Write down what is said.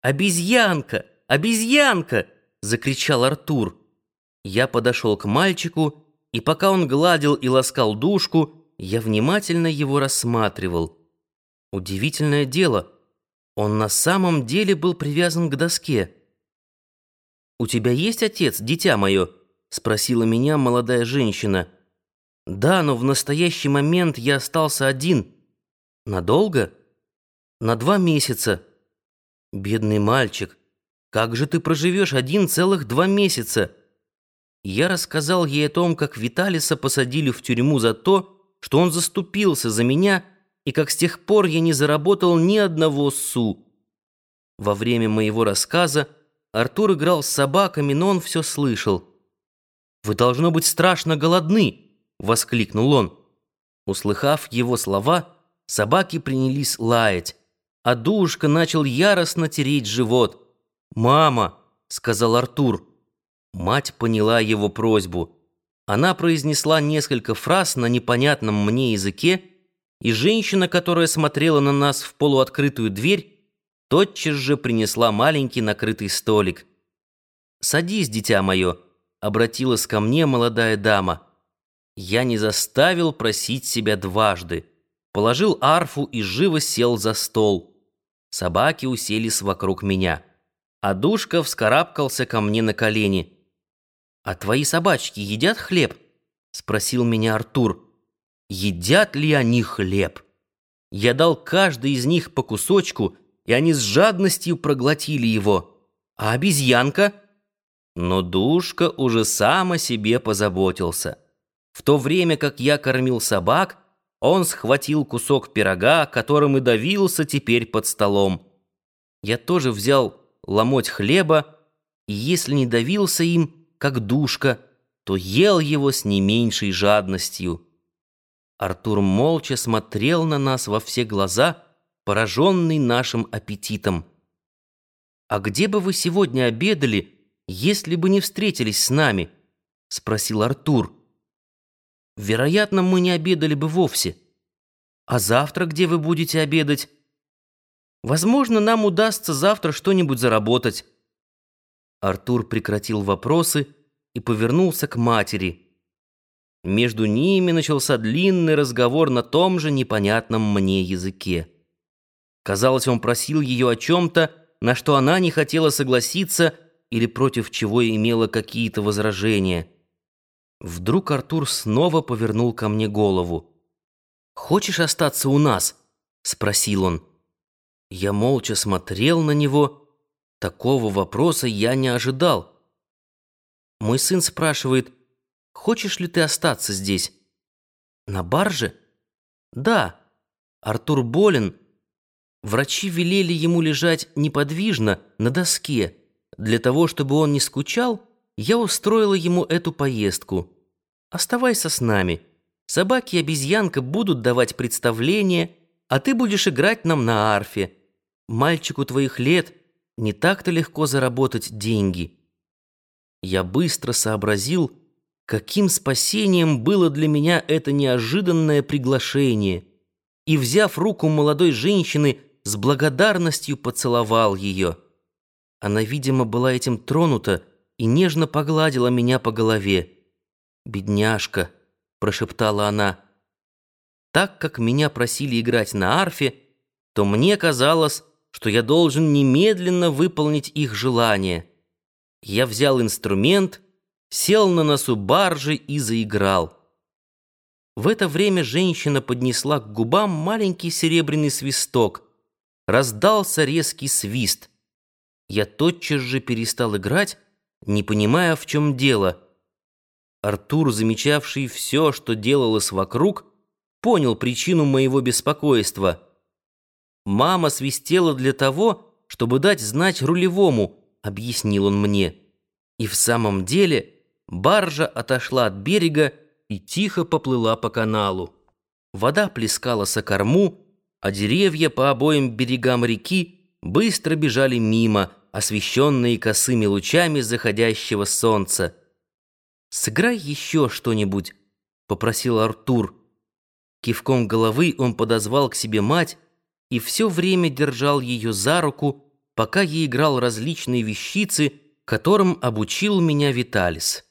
«Обезьянка! Обезьянка!» — закричал Артур. Я подошел к мальчику, и пока он гладил и ласкал душку, я внимательно его рассматривал. Удивительное дело, он на самом деле был привязан к доске. «У тебя есть отец, дитя мое?» — спросила меня молодая женщина. «Да, но в настоящий момент я остался один. Надолго? На два месяца. Бедный мальчик, как же ты проживешь один целых два месяца?» Я рассказал ей о том, как Виталиса посадили в тюрьму за то, что он заступился за меня, и как с тех пор я не заработал ни одного су. Во время моего рассказа Артур играл с собаками, но он все слышал. «Вы, должно быть, страшно голодны!» — воскликнул он. Услыхав его слова, собаки принялись лаять, а Душка начал яростно тереть живот. «Мама!» — сказал Артур. Мать поняла его просьбу. Она произнесла несколько фраз на непонятном мне языке, и женщина, которая смотрела на нас в полуоткрытую дверь, тотчас же принесла маленький накрытый столик. «Садись, дитя мое», — обратилась ко мне молодая дама. Я не заставил просить себя дважды. Положил арфу и живо сел за стол. Собаки уселись вокруг меня. А Душка вскарабкался ко мне на колени. «А твои собачки едят хлеб?» — спросил меня Артур. «Едят ли они хлеб?» Я дал каждой из них по кусочку, и они с жадностью проглотили его. А обезьянка? Но Душка уже сам о себе позаботился. В то время как я кормил собак, он схватил кусок пирога, которым и давился теперь под столом. Я тоже взял ломоть хлеба, и если не давился им, как душка, то ел его с не меньшей жадностью. Артур молча смотрел на нас во все глаза, пораженный нашим аппетитом. «А где бы вы сегодня обедали, если бы не встретились с нами?» — спросил Артур. «Вероятно, мы не обедали бы вовсе. А завтра где вы будете обедать?» «Возможно, нам удастся завтра что-нибудь заработать». Артур прекратил вопросы и повернулся к матери. Между ними начался длинный разговор на том же непонятном мне языке. Казалось, он просил ее о чем-то, на что она не хотела согласиться или против чего имела какие-то возражения. Вдруг Артур снова повернул ко мне голову. «Хочешь остаться у нас?» — спросил он. Я молча смотрел на него, Такого вопроса я не ожидал. Мой сын спрашивает, хочешь ли ты остаться здесь? На барже? Да. Артур болен. Врачи велели ему лежать неподвижно на доске. Для того, чтобы он не скучал, я устроила ему эту поездку. Оставайся с нами. Собаки и обезьянка будут давать представления, а ты будешь играть нам на арфе. Мальчику твоих лет — не так-то легко заработать деньги. Я быстро сообразил, каким спасением было для меня это неожиданное приглашение, и, взяв руку молодой женщины, с благодарностью поцеловал ее. Она, видимо, была этим тронута и нежно погладила меня по голове. «Бедняжка», — прошептала она. Так как меня просили играть на арфе, то мне казалось, что я должен немедленно выполнить их желание. Я взял инструмент, сел на носу баржи и заиграл. В это время женщина поднесла к губам маленький серебряный свисток. Раздался резкий свист. Я тотчас же перестал играть, не понимая, в чем дело. Артур, замечавший все, что делалось вокруг, понял причину моего беспокойства — Мама свистела для того, чтобы дать знать рулевому, объяснил он мне. И в самом деле баржа отошла от берега и тихо поплыла по каналу. Вода плескала со корму, а деревья по обоим берегам реки быстро бежали мимо, освещенные косыми лучами заходящего солнца. «Сыграй еще что-нибудь», — попросил Артур. Кивком головы он подозвал к себе мать, и все время держал ее за руку, пока я играл различные вещицы, которым обучил меня Виталис.